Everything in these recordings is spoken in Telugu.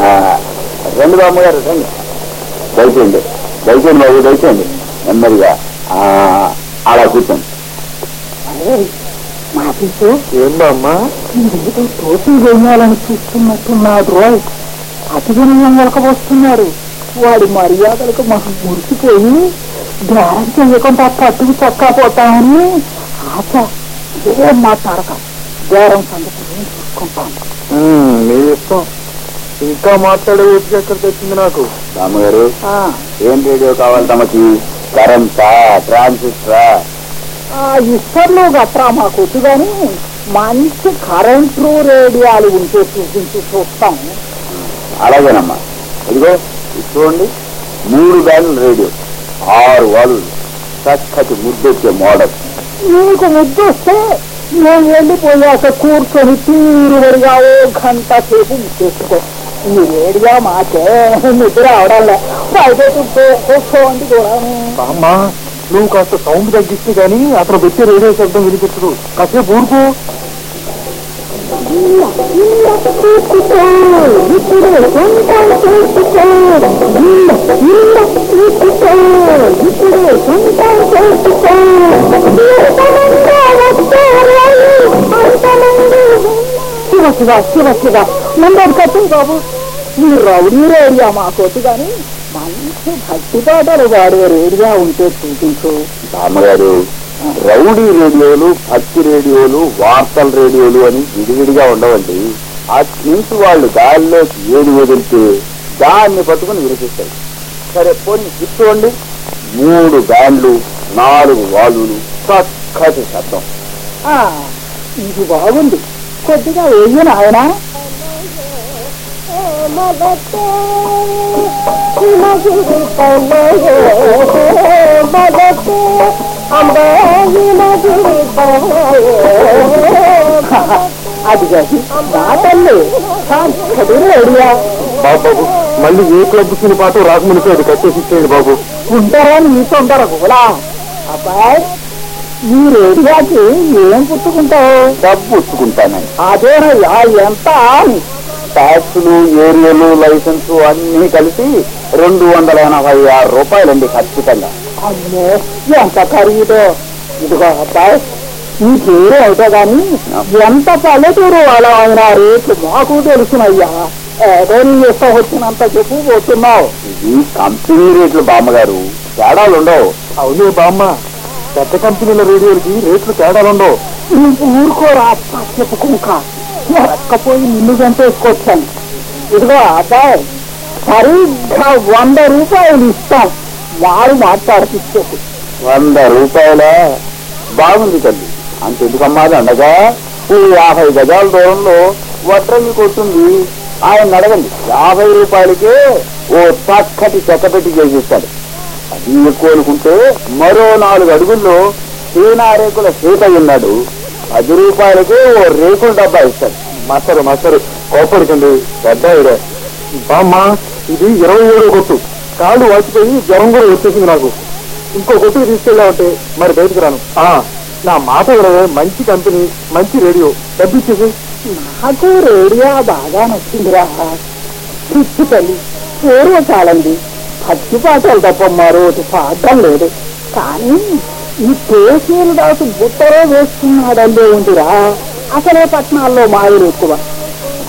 ఆ, రండి బామ్మగారు రండి. దయచేయండి. దయచేయండి బాబు దయచేయండి. నెమ్మదిగా. ఆ, అలా కూర్చోండి. మాటితో ఏం బామ్మా? ఏదో తోటి వేయాలని చూస్తున్నట్టున్నాడు అతిగనం వస్తున్నాడు వాడి మర్యాదలకు మాకు మురిసిపోయి ధ్యానం చెయ్యకుండా పట్టుకు చక్కపోతామని ఆశ ఏం మాట్లాడక ధ్యానం సంగతి నేను మీ ఇష్టం. ఇంకా మాట్లాడే ఓపిక ఎక్కడ తెచ్చింది నాకు? బామ్మగారు ఆ, ఏం రేడియో కావాలి తమకి? కరెంటా ట్రాన్సిస్టరా ఆ ఇస్తర్లు గట్రా మాకు వద్దు కానీ మంచి కరెంటు రేడియాలు ఉంటే చూపించి చూస్తాం. అలాగేనమ్మా. ఇదిగో ఇది చూడండి. మూడు బ్యాండ్ల రేడియో. ఆరు వాళ్ళు చక్కటి ముద్దొచ్చే మోడల్. నీకు ముద్దు వస్తే నేను వెళ్ళిపోయాక కూర్చొని తీరువరిగా ఓ గంట సేపు చేసుకో ఈ వేడిగా మాకే నిద్ర అవడంలే బయట కూర్చోండి కూడా బామ్మా నువ్వు కాస్త సౌండ్ తగ్గిస్తే గానీ అతను పెట్టి రేడియో శబ్దం వినిపించదు. కాసేపు ఊరుకో. శివ శివ శివ శివ ముందడు కట్టు బాబు ఈ రౌడీ రేడియా మాకొద్దు కానీ మంచి భక్తి పాటలు వాడే ఏరియా ఉంటే చూపించు బామ్మగారు రౌడీ రేడియోలు భక్తి రేడియోలు వార్తల రేడియోలు అని విడివిడిగా ఉండవండి ఆ నుంచి వాళ్ళు గాలిలోకి ఏది వదిలితే దాన్ని పట్టుకుని వినిపిస్తాయి సరే పోనీ చూడండి మూడు బ్యాండ్లు నాలుగు వాలులు చక్కటి శబ్దం ఆ, ఇది బాగుంది కొద్దిగా వెయ్యి నాయనా అది కాదు బాబు మళ్ళీ ఏ క్లబ్ సిని పాట రాకమునిపై అది కట్టేసి ఇచ్చేయండి బాబు. ఉంటారా? నీ తొందర కూడా అబ్బాయి ఈ రేడియాకి ఏం పుట్టుకుంటావు? డబ్బు ఉచ్చుకుంటానండి అదేనయ్యా ఎంత ట్యాక్సులు ఏరియాలు లైసెన్సు అన్ని కలిసి రెండు వందల ఎనభై ఆరు రూపాయలండి ఖచ్చితంగా. అమ్మో ఎంత ఖరీదో. ఇదిగో అబ్బాయి ఈ పేరు అయితే గాని ఎంత పల్లెటూరు వాళ్ళ ఆయన రేట్లు మాకు తెలుసునయ్యా. ఏదో నీ ఇష్టం వచ్చినంత చెప్పు పోతున్నావు. ఇది కంపెనీ రేట్లు బామ్మగారు తేడాలు ఉండవు. అవునే బామ్మ పెద్ద కంపెనీల రేడియోలకి రేట్లు తేడాలుండవు నువ్వు ఊరుకోరా చెప్పుకుంకా ఎక్కపోయి నిన్ను చంపేసుకొచ్చాను. ఇదిగో అబ్బాయి సరిగ్గా వంద రూపాయలు ఇస్తాం. వారు మాట్లాడిపించేసి వంద రూపాయల బాగుంది తల్లి. అంతెందుకమ్మాది అండగా ఈ యాభై గజాల దూరంలో వడ్రంగి కొట్టుంది ఆయన అడగండి. యాభై రూపాయలకే ఓ చక్కటి చెక్కపెట్టి చేసిస్తాడు. అది ఎక్కువ అనుకుంటే మరో నాలుగు అడుగుల్లో చీనా రేకుల సీతయ్య ఉన్నాడు. పది రూపాయలకే ఓ రేకుల డబ్బా ఇస్తాడు. మసరు మసరు. కోపడుతుంది. పెద్ద బామ్మ ఇది ఇరవై ఏడు కొట్టు కాళ్ళు వాచిపోయి జ్వరం కూడా వచ్చేసింది నాకు. ఇంకో కొట్టుకు తీసుకెళ్ళామంటే మరి బయటకు రాను. ఆ, నా మాట వినవే మంచి కంపెనీ మంచి రేడియో. డబ్బిచ్చేసి నాకు రేడియో బాగా నచ్చిందిరా. పిచ్చి తల్లి పూర్వకాలంది పచ్చి పాటలు తప్ప మరోటి పాడడం లేదు. కానీ ఈ కేసీలు దాసు బుట్టలో వేసుకున్నాడల్లే ఉందిరా. అసలే పట్టణాల్లో మాయలు ఎక్కువ.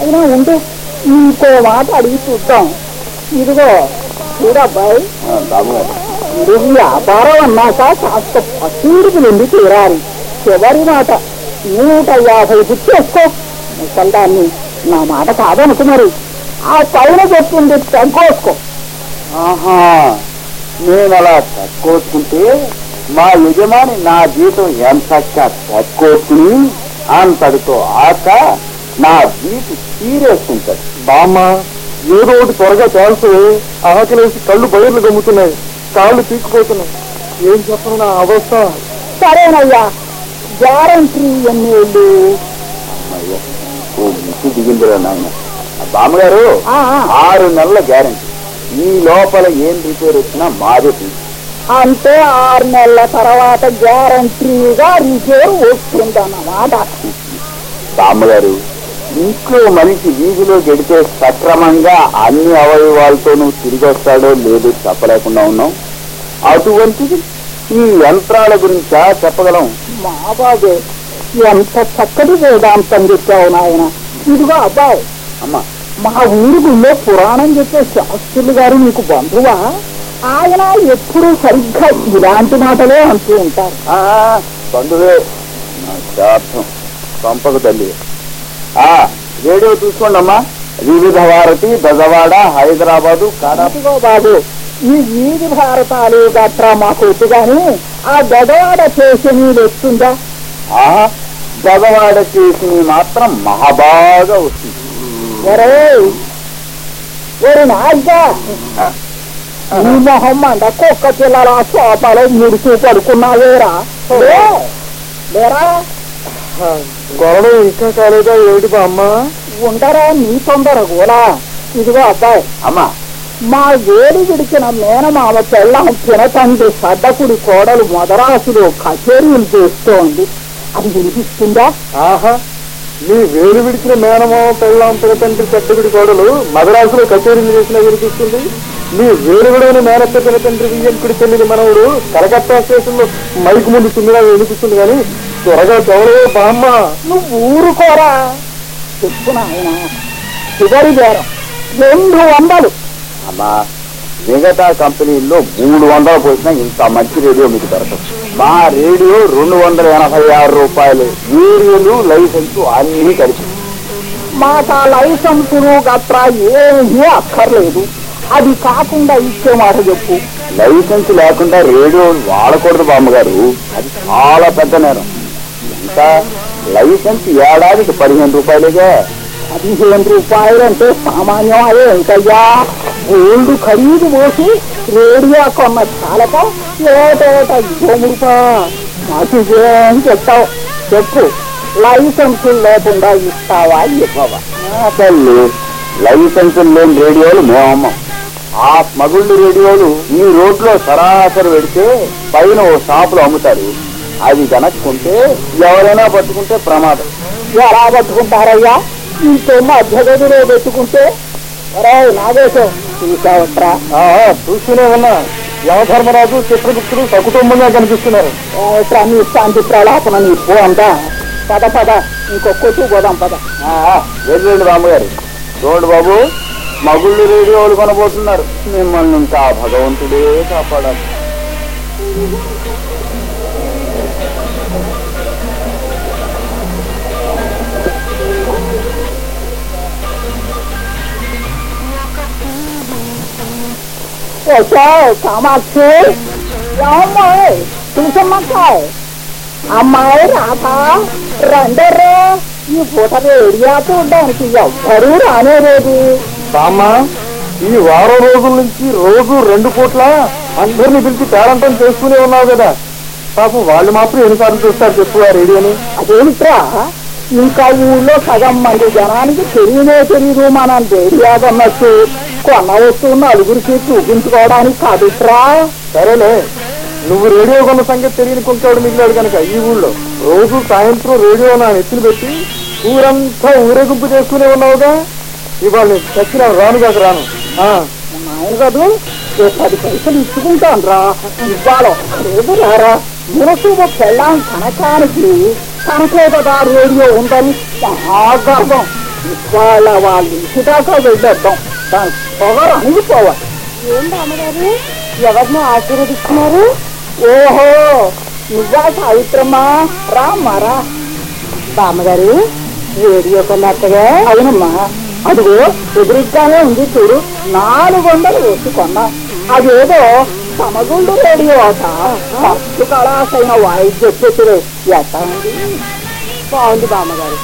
అయినా ఉంటే ఇంకో మాట అడిగి చూద్దాం. ఇదిగో. చూడబ్బాయి ఇది వ్యాపారం అన్నాక కాస్త పసూరికి నుండి తీరాలి చివరి మాట నూట యాభై గుర్తేసుకో ముసల్దాన్ని నా మాట కాదనుకు మరి. ఆ పైన చెప్తుంది తగ్గోసుకో. ఆహా నేను అలా తక్కువసుకుంటే మా యజమాని నా జీతం ఎంత తక్కువసుకుని అంతటితో ఆక నా జీతం తీరేసుకుంటాడు. బామ్మ ఏదో ఒకటి త్వరగా తేల్సి ఆకలేసి కళ్ళు బయర్లు గమ్ముతున్నాయి. కాళ్ళు పీక్కుపోతున్నాయి. ఏం చెప్పను నా అవస్థ? సరేనయ్యా గ్యారంటీ ఎన్నేళ్ళు ఓ ముక్కు దిగిందిరా నాయన. బామ్మగారు. ఆరు నెలల గ్యారంటీ. ఈ లోపల ఏం రిపేర్ వచ్చినా మాదే తీసు అంటే ఆరు నెలల తర్వాత గ్యారంటీగా రిజర్వ్ వస్తుందన్నమాట. బామ్మగారు ఇంట్లో మనిషి వీధిలో గడితే సక్రమంగా అన్ని అవయవాలతోనూ తిరిగి వస్తాడో లేదో చెప్పలేకుండా ఉన్నాం. అటువంటిది ఈ యంత్రాల గురించా చెప్పగలం? మా బాబే ఎంత చక్కటి వేదాంతం చెప్పావు నాయన. ఇదిగో అబ్బాయి. అమ్మా. మా ఊరి గుళ్ళో పురాణం చెప్పే శాస్త్రులు గారు నీకు బంధువా? ఆయన ఎప్పుడూ సరిగ్గా ఇలాంటి మాటలే అంటూ ఉంటారు. బంధువే నా శార్థం పంపకు తల్లి. రేడియో చూసుకోండి అమ్మా వివిధ భారతి బెజవాడ హైదరాబాదు బాబు ఈ వీధి భారతాలు గట్రా మాకు వద్దు ఆ గడవాడ చేసి నీళ్ళు వస్తుందా ఆహా బెజవాడ చేసి మాత్రం మహాబాగా వస్తుంది ఒరే ఒరి నాగ్గా నీ మొహం అంట కుక్క పిల్లల సోపాలో ముడుచు పడుకున్నావేరా. లేరా? గొడవ ఇంకా కాలేదా ఏమిటి ఉండరా నీ తొందర కూడా ఇదిగో అబ్బాయి. అమ్మా. మా వేడి విడిచిన మేనమామ పెళ్ళం తినతండ్రి సడ్డకుడి కోడలు మొదరాసులు కచేరీలు చేస్తోంది. అది వినిపిస్తుందా? ఆహా. నీ వేలు విడిచిన మేనమామ పెళ్ళాం పిలతండ్రి చెట్టగుడి కోడలు మదరాసులో కచేరీలు చేసినా వినిపిస్తుంది. నీ వేలు విడవని మేనత్త పిలతండ్రి వియ్యంకుడి చెల్లిని మనవుడు కలకత్తా స్టేషన్లో మైకు ముందు తుమ్మిలా వినిపిస్తుంది కానీ త్వరగా చెవలవే బామ్మ. నువ్వు ఊరుకోరా. చెప్పు నాయన. చివరి బేరం. రెండు వందలు. అమ్మా మిగతా కంపెనీల్లో మూడు వందలు పోసినా ఇంత మంచి రేడియో మీకు దొరకదు. మా రేడియో రెండు వందల ఎనభై ఆరు రూపాయలు. ఏరియాలు లైసెన్స్ అన్నీ కలిపి మాకు ఆ లైసెన్సులు గట్రా ఏమీ అక్కర్లేదు. అది కాకుండా ఇచ్చే మాట చెప్పు. లైసెన్స్ లేకుండా రేడియో వాడకూడదు బామ్మగారు. అది చాలా పెద్ద నేరం. ఎంత లైసెన్స్ ఏడాదికి పదిహేను రూపాయలుగా పదిహేను రూపాయలు అంటే సామాన్యం అదే ఇంకయ్యా. గోల్డ్ ఖరీదు పోసి రేడియో కొన్న చాలక ఏటేట మాకు ఏం చెప్తావు? చెప్పు. లైసెన్స్ లేకుండా ఇస్తావా ఇవ్వవా? తల్లి లైసెన్స్ లేని రేడియోలు మేము ఆ స్మగుళ్ళు రేడియోలు ఈ రోడ్లో సరాసరి పెడితే పైన ఓ షాపులో అమ్ముతారు. అవి కనుక్కుంటే ఎవరైనా పట్టుకుంటే ప్రమాదం. ఎలా పట్టుకుంటారయ్యా? ఇంకో మధ్యగదిలో పెట్టుకుంటే? నాగేశం చూసావట్రా? చూస్తూనే ఉన్నా. యమధర్మరాజు చిత్రగుప్తుడు సకుటుంబంగా కనిపిస్తున్నారు. నీ శాంతి ప్రలాపన నీ పో అంతా? పద పద. ఇంకో కొట్టు పోదాం పద. వెళ్ళండి బామ్మగారు చూడండి బాబు మగుళ్ళు రేడియోలు కొనబోతున్నారు. మిమ్మల్ని ఇంకా భగవంతుడే కాపాడాలి. వచ్చావు కామాక్షి అమ్మాయి చూసమ్మక్కాయ్ అమ్మాయి రాత రండరే ఈ పూట రేడియా చూడడానికి ఎవ్వరూ రానేలేదు బామ్మ ఈ వారం రోజుల నుంచి రోజు రెండు పూట్ల అందరిని పిలిచి పేరంటం చేస్తూనే ఉన్నావు కదా. పాపం వాళ్ళు మాత్రం ఎన్నిసార్లు చూస్తారు చెప్పు ఆ రేడియోని. అదేమిట్రా ఇంకా ఊళ్ళో సగం మంది జనానికి తెలియనే తెలియదు మనం రేడియా కొన్నట్టు కొన్న వస్తువు నలుగురికి చూపించుకోవడానికి కాదుట్రా. సరేలే. నువ్వు రేడియో కొన్న సంగతి తెలియని కొంటాడు మిగిలాడు కనుక ఈ ఊళ్ళో. రోజు సాయంత్రం రేడియో నా నెత్తిని పెట్టి ఊరంతా ఊరేగింపు చేస్తూనే ఉన్నావుగా? ఇవాళ నేను చచ్చిన రాను కాక రాను. కాదు పది పైసలు ఇచ్చుకుంటాను రా ఇవ్వాలో లేదు రారా మునసూబ పెళ్ళాం కనకానికి కనకేదగా రేడియో ఉందని మహాగర్వం ఇవాళ వాళ్ళ ఇంటి దాకా వెళ్ళొద్దాం. దాని అణిగిపోవాలి ఏం బామ్మగారు ఎవరిని ఆశీర్వదిస్తున్నారు? ఓహో నువ్వా సావిత్రమ్మా? రామ్మారా బామ్మగారు రేడియో కొన్నట్టుగా అవునమ్మా. అదిగో ఎదురుగానే ఉంది చూడు. నాలుగు వందలు వేసి కొన్నా. అదేదో సమగుండు రేడియో అట ఫస్ట్ కళాశైన వాయిద్య చెట్టులు ఎట్లా ఉంది. బాగుంది బామ్మగారు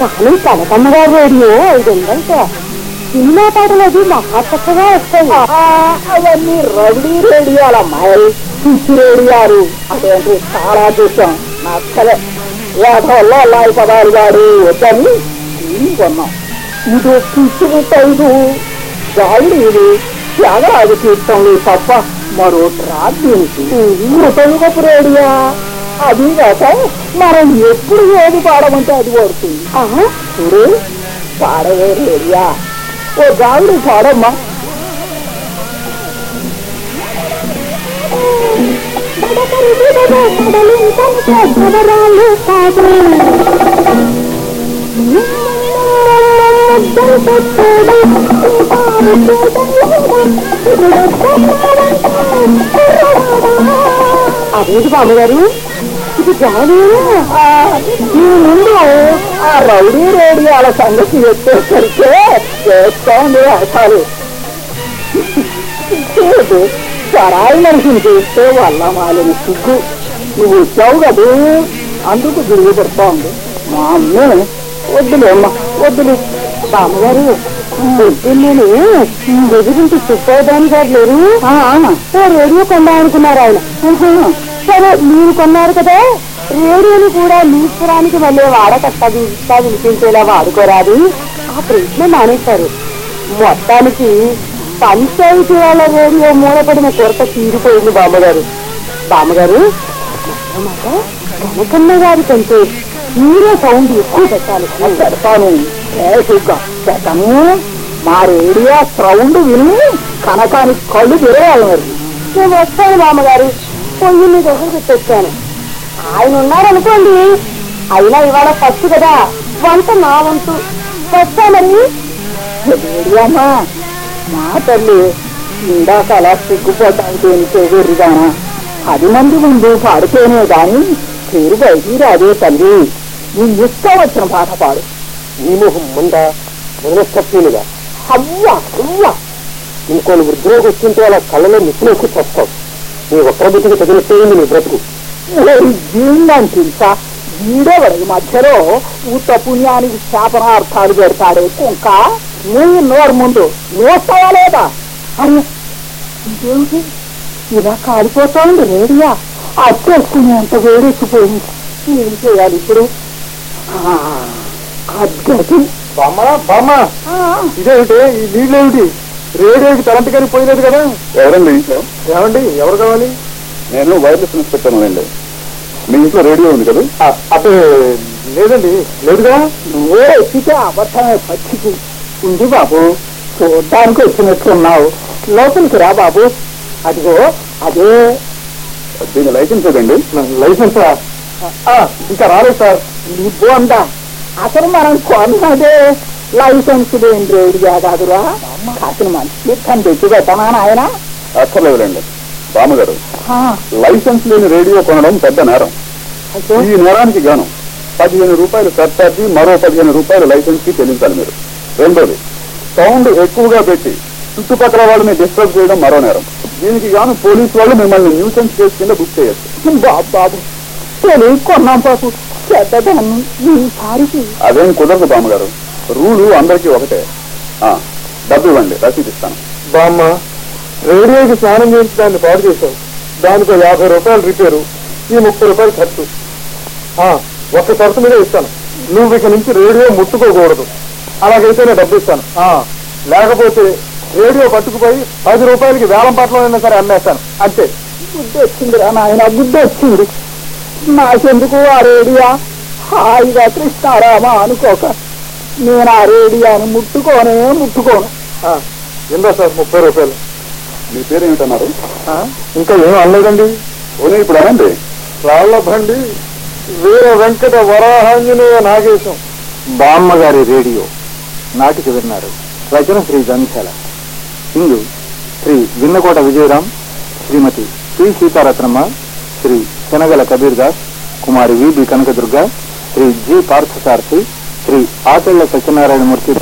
కానీ కనకమ్మగారు రేడియో ఐదు వందలతో సినిమా పాటలు అది మహా చక్కగా వస్తాయి అవన్నీ రౌడీ రేడియోలమ్మాయి పిచ్చి రేడియోలు. అదేంటి? చాలా చూసాం. నచ్చలే. ఏటోల్లో లాయి పదాలు గారు వద్దని దీన్ని కొన్నాం. ఇది పిచ్చి ముట్టైదు గాలి ఇది. త్యాగరాజ కీర్తనలు తప్ప మరొకటి రాదు దీనికి. రేడియా. అది కాక మనం ఎప్పుడు ఏది పాడమంటే అది పడుతుంది. ఆహా, చూడు పాడవే రేడియా. ఓ గావుడు పాడమ్మా. కడలింతలు కాదు అదేంటి బామ్మగారు ఇది జాలీనా ఆ, ఈ ముందు ఆ రౌడీ రేడియాల సంగతి ఎత్తేసరికే చేస్తోంది అసలు లేదు పరాయి మనిషిని చేస్తే వల్ల మాలిన సిగ్గు. నువ్వు వచ్చావు కదూ? అందుకు దిగులు పడుతూ ఉంది. మా అమ్మే వద్దులే అమ్మ వద్దులే. బామ్మగారు పొద్దున్నేనే ఎదురింటి సుబ్బోదాని గారు లేరు ఓ రేడియో కొందా అనుకున్నారు ఆయన. సరే మీరు కొన్నారు కదా. రేడియోని కూడా నీస్పురానికి మళ్ళీ వాడకట్టా ఇంకా వినిపించేలా వాడుకోరాదు. ఆ ప్రశ్న మానేశారు. మొత్తానికి పంచాయతీ వాళ్ళ రేడియో మూలపడిన కొరత తీరిపోయింది బామ్మగారు. బామ్మగారు మాట కనకన్న గారి కంటే మీరే సౌండ్ ఎక్కువ పెట్టాలి. పెడతాను. పెట్టను మా రేడియో సౌండ్ విని కనకానికి కళ్ళు తిరగాలి మరి. నేను వస్తాను బామ్మగారు. పొయ్యి మీ దగ్గర పెట్టొచ్చాను ఆయన ఉన్నారనుకోండి అయినా ఇవాళ ఫస్ట్ కదా. వంట నా వంతు. వస్తా మరి రేడియమ్మా మా తల్లి ఇందాక అలా సిగ్గుపోతానికి వెర్రిగానా పది మంది ముందు పాడితేనే గాని పేరు బయటికి రాదే తల్లి. నీ ఇష్టం వచ్చిన పాట పాడు. నీ మొహం ముందా? మొదలెక్కీలుగా అవ్వా అవ్వా ఇంకోళ్ళు వృద్ధిలోకి వచ్చింటే అలా కళ్ళలో నిప్పులోకి చస్తావు నీ ఒక్కరి బుద్ధికి తగిలిపోయింది నీ బ్రతుకు. జీవిందని వీడేవాడి మధ్యలో ఊత పుణ్యానికి శాపనార్థాలు పెడతాడే కుంక. నువ్వు నోరు ముందు నోస్తావా లేదా? అరే ఇదేమిటి? ఇలా కాలిపోతోంది రేడియా. అచ్చేసుకునేంత వేడెక్కిపోయింది. ఏం చేయాలి ఇప్పుడు? ఆ, అద్దెకి బామ్మ బామ్మ. ఇదేమిటి? ఈ నీళ్ళేమిటి రేడియోకి కరెంట్ కానీ పోయలేదు కదా. ఎవరండి ఇంట్లో? ఏమండి? ఎవరు కావాలి? నేను వైర్లెస్ ఇన్స్పెక్టర్ అండి. మీ ఇంట్లో రేడియో ఉంది కదా? అదే లేదండి లేదుగా? నువ్వే ఎక్కితే అబద్ధమే పచ్చికి ఉంది బాబు చూడ్డానికి వచ్చినట్లున్నావు లోపలికి రా బాబు. అదిగో అదే. దీని లైసెన్స్ ఏదండి? లైసెన్స్? ఇంకా రాలేదు సార్. నీ బోండా అసలు మనం కొన్నదే లైసెన్స్ లేని రేడియా కాదురా. కాసిన మంచి తీర్థం తెచ్చి పెట్టనా నాయన? అక్కర్లేదులేండి. బామ్మగారు లైసెన్స్ లేని రేడియో కొనడం పెద్ద నేరం. ఈ నేరానికి గాను పదిహేను రూపాయలు సర్చార్జి మరో పదిహేను రూపాయలు లైసెన్స్కి చెల్లించాలి మీరు. రెండోది సౌండ్ ఎక్కువగా పెట్టి చుట్టుపక్కల వాళ్ళని డిస్టర్బ్ చేయడం మరో నేరం. దీనికి గాను పోలీసు వాళ్ళు మిమ్మల్ని న్యూసెన్స్ కేసు కింద బుక్ చేయొచ్చు. బాబు కొన్నాం బాబు? అదేం కుదరదు బామ్మగారు. రూలు అందరికీ ఒకటే. డబ్బు ఇవ్వండి రసీదు ఇస్తాను. బామ్మ రేడియోకి స్నానం చేసి దాన్ని పాడు చేశావు. దానికి యాభై రూపాయలు రిపేరు. ఈ ముప్పై రూపాయలు ఖర్చు. ఆ, ఒక్క షరతు మీద ఇస్తాను. నువ్వు ఇక నుంచి రేడియో ముట్టుకోకూడదు. అలాగైతే నేను డబ్బు ఇస్తాను. లేకపోతే రేడియో పట్టుకుపోయి పది రూపాయలకి వేలం పాటలో సరే అమ్మేస్తాను. అంతే. బుద్ధి వచ్చిందిరా నాయన బుద్ధి వచ్చింది నాకెందుకు ఆ రేడియా? హాయిగా కృష్ణారామ అనుకోక. నేను ఆ రేడియాని ముట్టుకోనే ముట్టుకోను. ఎందా సార్ ముప్పై రూపాయలు. మీ పేరు ఏమిటన్నారు ఇంకా ఏం అనలేదండి. పోనీ ఇప్పుడు అనండి. రాళ్ళ బండి వీర వెంకట వరాహాంజనేయ నాగేశం. బామ్మ గారి రేడియో. నాటికి విన్నారు. రచన శ్రీ జంధ్యాల. ఇందు Shri Vinnakota Vijayaram Shrimati P Seetharatnamma Shri Shanagala Kabir Das Kumari V B Kanakadurga Shri G Parthasarathi Shri Achalla Satyanarayanamurthy.